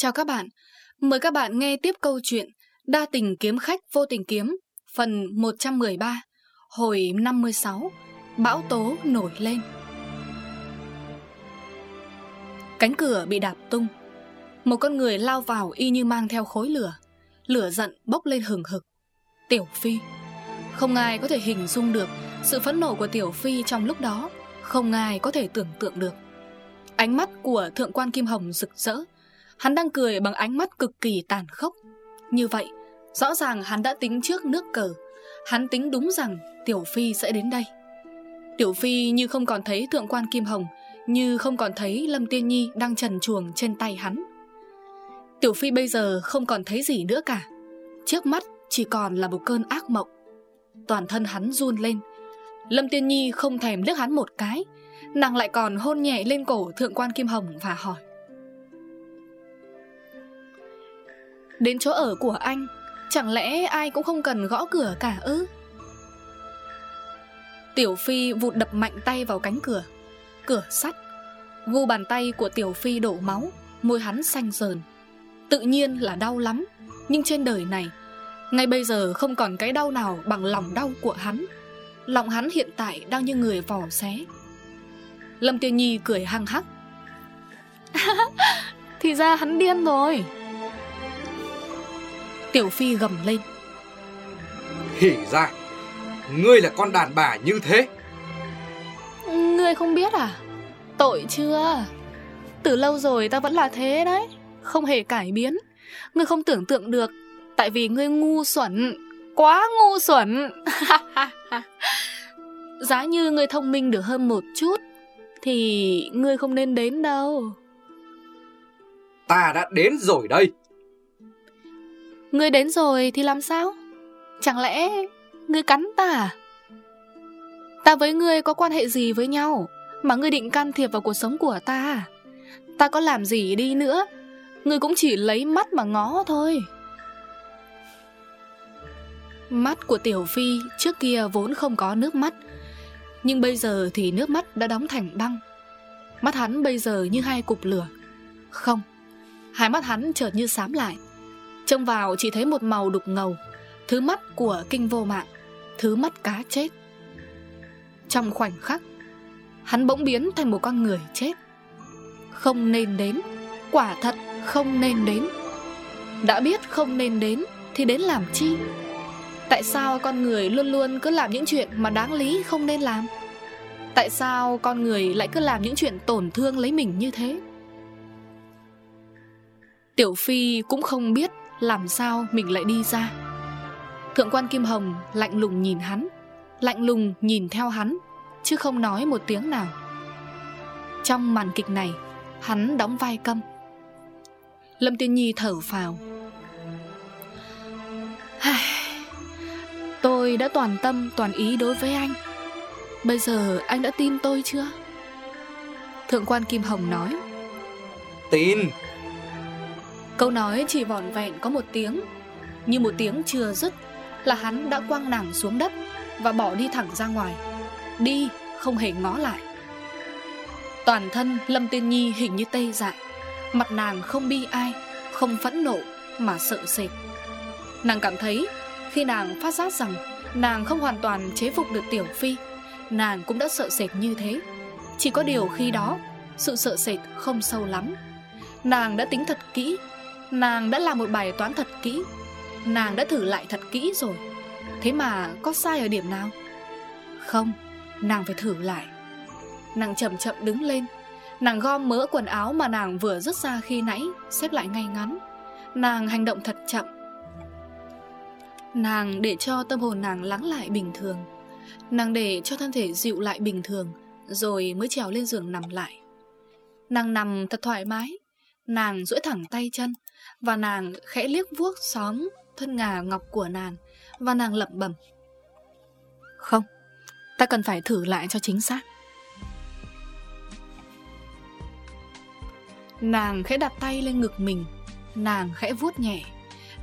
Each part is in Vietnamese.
Chào các bạn, mời các bạn nghe tiếp câu chuyện Đa tình kiếm khách vô tình kiếm Phần 113 Hồi 56 Bão tố nổi lên. Cánh cửa bị đạp tung. Một con người lao vào y như mang theo khối lửa. Lửa giận bốc lên hừng hực. Tiểu Phi. Không ai có thể hình dung được Sự phẫn nộ của Tiểu Phi trong lúc đó. Không ai có thể tưởng tượng được. Ánh mắt của Thượng quan Kim Hồng rực rỡ. Hắn đang cười bằng ánh mắt cực kỳ tàn khốc. Như vậy, Rõ ràng hắn đã tính trước nước cờ. Hắn tính đúng rằng Tiểu Phi sẽ đến đây. Tiểu Phi như không còn thấy Thượng quan Kim Hồng, Như không còn thấy Lâm Tiên Nhi đang trần chuồng trên tay hắn. Tiểu Phi bây giờ không còn thấy gì nữa cả. Trước mắt chỉ còn là một cơn ác mộng. Toàn thân hắn run lên. Lâm Tiên Nhi không thèm liếc hắn một cái. Nàng lại còn hôn nhẹ lên cổ Thượng quan Kim Hồng và hỏi. Đến chỗ ở của anh, Chẳng lẽ ai cũng không cần gõ cửa cả ư? Tiểu Phi vụt đập mạnh tay vào cánh cửa. Cửa sắt Gu bàn tay của Tiểu Phi đổ máu, Môi hắn xanh sờn Tự nhiên là đau lắm, Nhưng trên đời này, Ngay bây giờ không còn cái đau nào bằng lòng đau của hắn. Lòng hắn hiện tại đang như người vỏ xé. Lâm Tiên Nhi cười hăng hắc. Thì ra hắn điên rồi. Tiểu Phi gầm lên. Hỉ ra Ngươi là con đàn bà như thế. Ngươi không biết à? Tội chưa? Từ lâu rồi ta vẫn là thế đấy Không hề cải biến. Ngươi không tưởng tượng được Tại vì ngươi ngu xuẩn Quá ngu xuẩn. Giá như ngươi thông minh được hơn một chút Thì ngươi không nên đến đâu. Ta đã đến rồi đây Ngươi đến rồi thì làm sao? Chẳng lẽ Ngươi cắn ta à? Ta với ngươi có quan hệ gì với nhau Mà ngươi định can thiệp vào cuộc sống của ta à? Ta có làm gì đi nữa? Ngươi cũng chỉ lấy mắt mà ngó thôi. Mắt của Tiểu Phi trước kia vốn không có nước mắt, Nhưng bây giờ thì nước mắt đã đóng thành băng. Mắt hắn bây giờ như hai cục lửa. Không, Hai mắt hắn chợt như xám lại. Trông vào chỉ thấy một màu đục ngầu, Thứ mắt của kinh vô mạng, Thứ mắt cá chết. Trong khoảnh khắc, Hắn bỗng biến thành một con người chết. Không nên đến, Quả thật không nên đến. Đã biết không nên đến Thì đến làm chi? Tại sao con người luôn luôn cứ làm những chuyện Mà đáng lý không nên làm? Tại sao con người lại cứ làm những chuyện tổn thương lấy mình như thế? Tiểu Phi cũng không biết làm sao mình lại đi ra? Thượng quan Kim Hồng lạnh lùng nhìn hắn, Lạnh lùng nhìn theo hắn, Chứ không nói một tiếng nào. Trong màn kịch này, Hắn đóng vai câm. Lâm Tiên Nhi thở phào. Tôi đã toàn tâm, toàn ý đối với anh. Bây giờ anh đã tin tôi chưa? Thượng quan Kim Hồng nói. Tin. Câu nói chỉ vỏn vẹn có một tiếng. Như một tiếng chưa dứt, Là hắn đã quăng nàng xuống đất Và bỏ đi thẳng ra ngoài. Đi, không hề ngó lại. Toàn thân Lâm Tiên Nhi hình như tê dại, Mặt nàng không bi ai, Không phẫn nộ mà sợ sệt. Nàng cảm thấy Khi nàng phát giác rằng Nàng không hoàn toàn chế phục được Tiểu Phi, Nàng cũng đã sợ sệt như thế. Chỉ có điều khi đó, Sự sợ sệt không sâu lắm. Nàng đã tính thật kỹ Nàng đã làm một bài toán thật kỹ. Nàng đã thử lại thật kỹ rồi. Thế mà có sai ở điểm nào? Không, Nàng phải thử lại. Nàng chậm chậm đứng lên. Nàng gom mỡ quần áo mà nàng vừa rứt ra khi nãy, Xếp lại ngay ngắn. Nàng hành động thật chậm. Nàng để cho tâm hồn nàng lắng lại bình thường. Nàng để cho thân thể dịu lại bình thường, Rồi mới trèo lên giường nằm lại. Nàng nằm thật thoải mái. Nàng duỗi thẳng tay chân, Và nàng khẽ liếc vuốt xóm Thân ngà ngọc của nàng, Và nàng lẩm bẩm. Không, Ta cần phải thử lại cho chính xác. Nàng khẽ đặt tay lên ngực mình, Nàng khẽ vuốt nhẹ,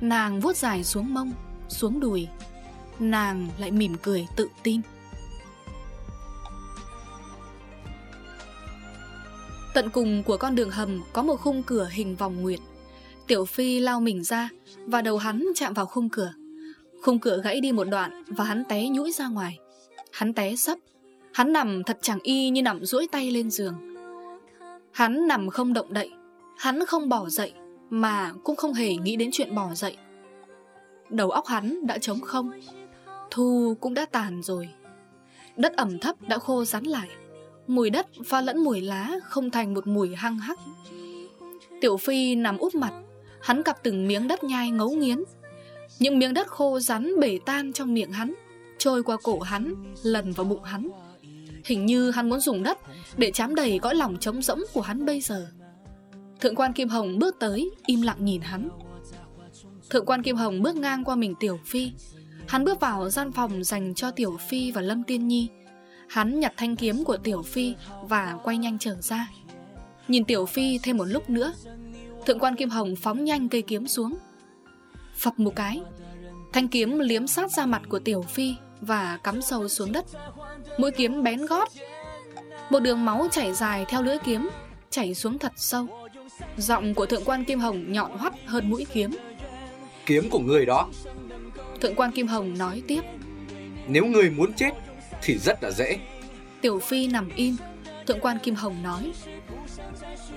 Nàng vuốt dài xuống mông, Xuống đùi. Nàng lại mỉm cười tự tin. Tận cùng của con đường hầm có một khung cửa hình vòng nguyệt. Tiểu Phi lao mình ra Và đầu hắn chạm vào khung cửa. Khung cửa gãy đi một đoạn Và hắn té nhũi ra ngoài. Hắn té sấp. Hắn nằm thật chẳng y như nằm duỗi tay lên giường. Hắn nằm không động đậy. Hắn không bỏ dậy, Mà cũng không hề nghĩ đến chuyện bỏ dậy. Đầu óc hắn đã trống không. Thu cũng đã tàn rồi. Đất ẩm thấp đã khô rắn lại. Mùi đất pha lẫn mùi lá Không thành một mùi hăng hắc. Tiểu Phi nằm úp mặt, Hắn cặp từng miếng đất nhai ngấu nghiến. Những miếng đất khô rắn bể tan trong miệng hắn, Trôi qua cổ hắn, Lần vào bụng hắn. Hình như hắn muốn dùng đất Để chám đầy cõi lòng trống rỗng của hắn bây giờ. Thượng quan Kim Hồng bước tới, Im lặng nhìn hắn. Thượng quan Kim Hồng bước ngang qua mình Tiểu Phi. Hắn bước vào gian phòng dành cho Tiểu Phi và Lâm Tiên Nhi. Hắn nhặt thanh kiếm của Tiểu Phi Và quay nhanh trở ra. Nhìn Tiểu Phi thêm một lúc nữa Thượng quan Kim Hồng phóng nhanh cây kiếm xuống. Phập một cái Thanh kiếm liếm sát ra mặt của Tiểu Phi Và cắm sâu xuống đất. Mũi kiếm bén gót. Một đường máu chảy dài theo lưỡi kiếm Chảy xuống thật sâu. Giọng của thượng quan Kim Hồng nhọn hoắt hơn mũi kiếm. Kiếm của người đó. Thượng quan Kim Hồng nói tiếp. Nếu người muốn chết Thì rất là dễ. Tiểu Phi nằm im. Thượng quan Kim Hồng nói.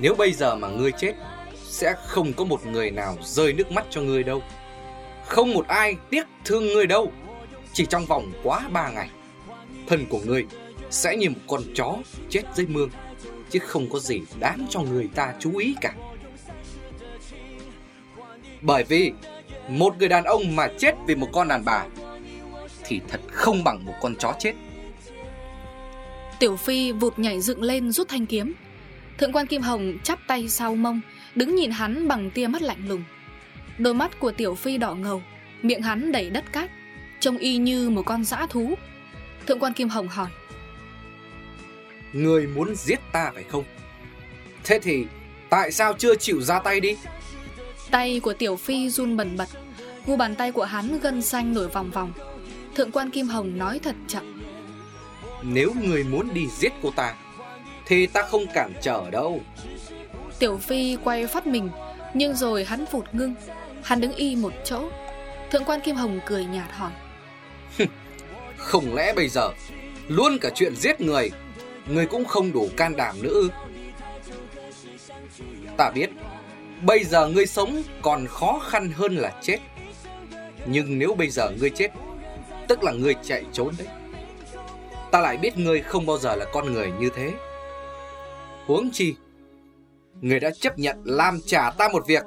Nếu bây giờ mà ngươi chết Sẽ không có một người nào rơi nước mắt cho ngươi đâu. Không một ai tiếc thương ngươi đâu. Chỉ trong vòng quá ba ngày Thân của ngươi sẽ như một con chó chết dưới mương Chứ không có gì đáng cho người ta chú ý cả. Bởi vì một người đàn ông mà chết vì một con đàn bà Thì thật không bằng một con chó chết Tiểu Phi vụt nhảy dựng lên rút thanh kiếm. Thượng quan Kim Hồng chắp tay sau mông Đứng nhìn hắn bằng tia mắt lạnh lùng. Đôi mắt của Tiểu Phi đỏ ngầu Miệng hắn đầy đất cát Trông y như một con dã thú. Thượng quan Kim Hồng hỏi Người muốn giết ta phải không? Thế thì Tại sao chưa chịu ra tay đi? Tay của Tiểu Phi run bần bật Gu bàn tay của hắn gân xanh nổi vòng vòng. Thượng quan Kim Hồng nói thật chậm Nếu người muốn đi giết cô ta Thì ta không cản trở đâu. Tiểu Phi quay phát mình Nhưng rồi hắn phụt ngưng. Hắn đứng y một chỗ. Thượng quan Kim Hồng cười nhạt hỏi. Không lẽ bây giờ Luôn cả chuyện giết người Người cũng không đủ can đảm nữa Ta biết Bây giờ ngươi sống còn khó khăn hơn là chết. Nhưng nếu bây giờ ngươi chết Tức là ngươi chạy trốn đấy Ta lại biết ngươi không bao giờ là con người như thế. Huống chi, Ngươi đã chấp nhận làm trả ta một việc.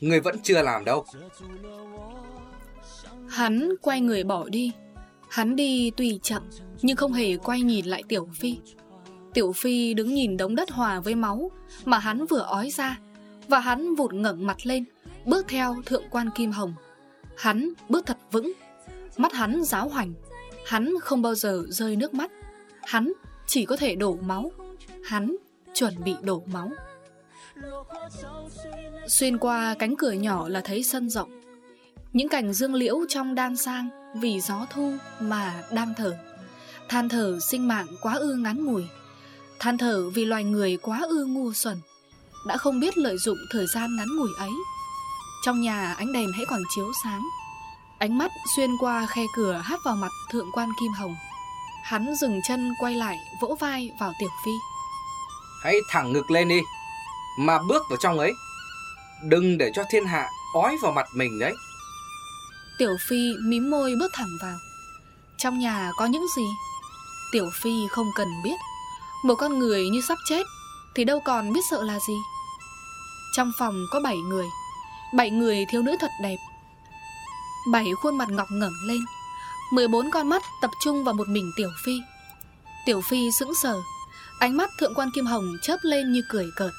Ngươi vẫn chưa làm đâu. Hắn quay người bỏ đi. Hắn đi tùy chậm, Nhưng không hề quay nhìn lại Tiểu Phi. Tiểu Phi đứng nhìn đống đất hòa với máu Mà hắn vừa ói ra, Và hắn vụt ngẩng mặt lên, Bước theo thượng quan Kim Hồng. Hắn bước thật vững, Mắt hắn giáo hoành. Hắn không bao giờ rơi nước mắt. Hắn chỉ có thể đổ máu. Hắn chuẩn bị đổ máu. Xuyên qua cánh cửa nhỏ là thấy sân rộng. Những cảnh dương liễu trong đan sang Vì gió thu mà đang thở Than thở sinh mạng quá ư ngắn ngủi. Than thở vì loài người quá ư ngu xuẩn. Đã không biết lợi dụng thời gian ngắn ngủi ấy. Trong nhà ánh đèn hãy còn chiếu sáng. Ánh mắt xuyên qua khe cửa hát vào mặt thượng quan Kim Hồng. Hắn dừng chân quay lại vỗ vai vào Tiểu Phi. Hãy thẳng ngực lên đi Mà bước vào trong ấy. Đừng để cho thiên hạ ói vào mặt mình đấy. Tiểu Phi mím môi bước thẳng vào. Trong nhà có những gì? Tiểu Phi không cần biết. Một con người như sắp chết Thì đâu còn biết sợ là gì? Trong phòng có 7 người. Bảy người thiếu nữ thật đẹp Bảy khuôn mặt ngọc ngẩng lên. 14 con mắt tập trung vào một mình Tiểu Phi. Tiểu Phi sững sờ. Ánh mắt thượng quan Kim Hồng chớp lên như cười cợt.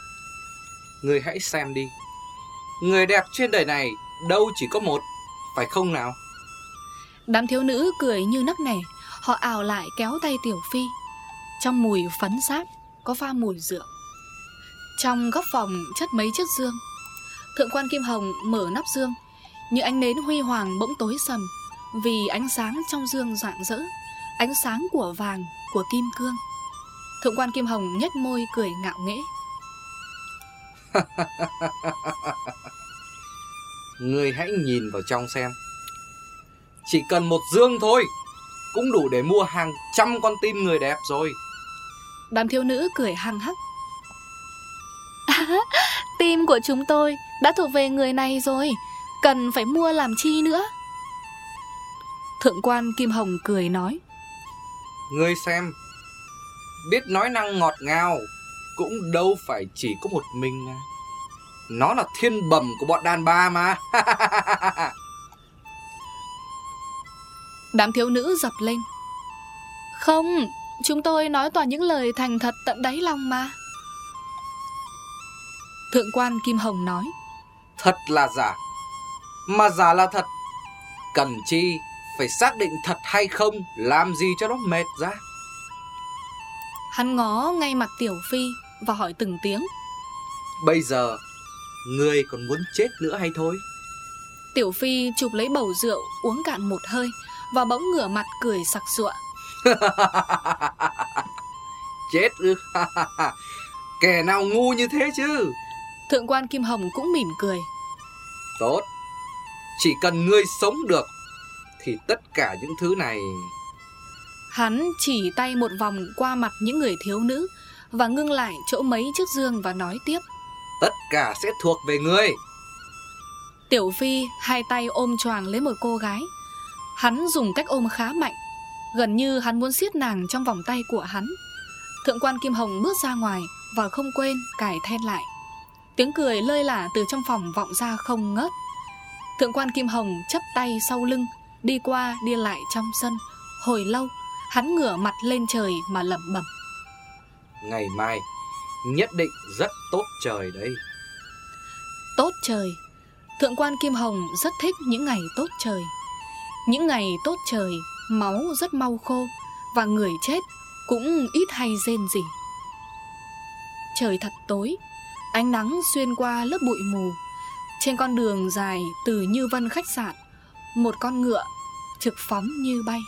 Người hãy xem đi. Người đẹp trên đời này đâu chỉ có một Phải không nào? Đám thiếu nữ cười như nấc nẻ. Họ ảo lại kéo tay Tiểu Phi. Trong mùi phấn sáp Có pha mùi rượu. Trong góc phòng chất mấy chiếc dương. Thượng quan Kim Hồng mở nắp dương Như ánh nến huy hoàng bỗng tối sầm Vì ánh sáng trong dương rạng rỡ Ánh sáng của vàng Của kim cương. Thượng quan Kim Hồng nhếch môi cười ngạo nghễ. Ngươi hãy nhìn vào trong xem. Chỉ cần một dương thôi Cũng đủ để mua hàng trăm con tim người đẹp rồi. Đám thiếu nữ cười hăng hắc. Tim của chúng tôi đã thuộc về người này rồi Cần phải mua làm chi nữa. Thượng quan Kim Hồng cười nói. Ngươi xem Biết nói năng ngọt ngào Cũng đâu phải chỉ có một mình à. Nó là thiên bẩm của bọn đàn bà mà. Đám thiếu nữ dập lên. Không Chúng tôi nói toàn những lời thành thật tận đáy lòng mà. Thượng quan Kim Hồng nói. Thật là giả Mà giả là thật Cần chi phải xác định thật hay không Làm gì cho nó mệt ra? Hắn ngó ngay mặt Tiểu Phi Và hỏi từng tiếng. Bây giờ Ngươi còn muốn chết nữa hay thôi? Tiểu Phi chụp lấy bầu rượu Uống cạn một hơi Và bỗng ngửa mặt cười sặc sụa. Chết ư? Kẻ nào ngu như thế chứ? Thượng quan Kim Hồng cũng mỉm cười. Tốt Chỉ cần ngươi sống được Thì tất cả những thứ này Hắn chỉ tay một vòng qua mặt những người thiếu nữ Và ngưng lại chỗ mấy chiếc dương và nói tiếp. Tất cả sẽ thuộc về ngươi. Tiểu Phi hai tay ôm choàng lấy một cô gái. Hắn dùng cách ôm khá mạnh Gần như hắn muốn siết nàng trong vòng tay của hắn. Thượng quan Kim Hồng bước ra ngoài Và không quên cài then lại. Tiếng cười lơi lả từ trong phòng vọng ra không ngớt Thượng quan Kim Hồng chấp tay sau lưng Đi qua đi lại trong sân. Hồi lâu Hắn ngửa mặt lên trời mà lẩm bẩm. Ngày mai Nhất định rất tốt trời đấy Tốt trời. Thượng quan Kim Hồng rất thích những ngày tốt trời. Những ngày tốt trời Máu rất mau khô Và người chết cũng ít hay rên gì Trời thật tối Ánh nắng xuyên qua lớp bụi mù trên con đường dài từ Như Vân khách sạn, Một con ngựa trực phóng như bay.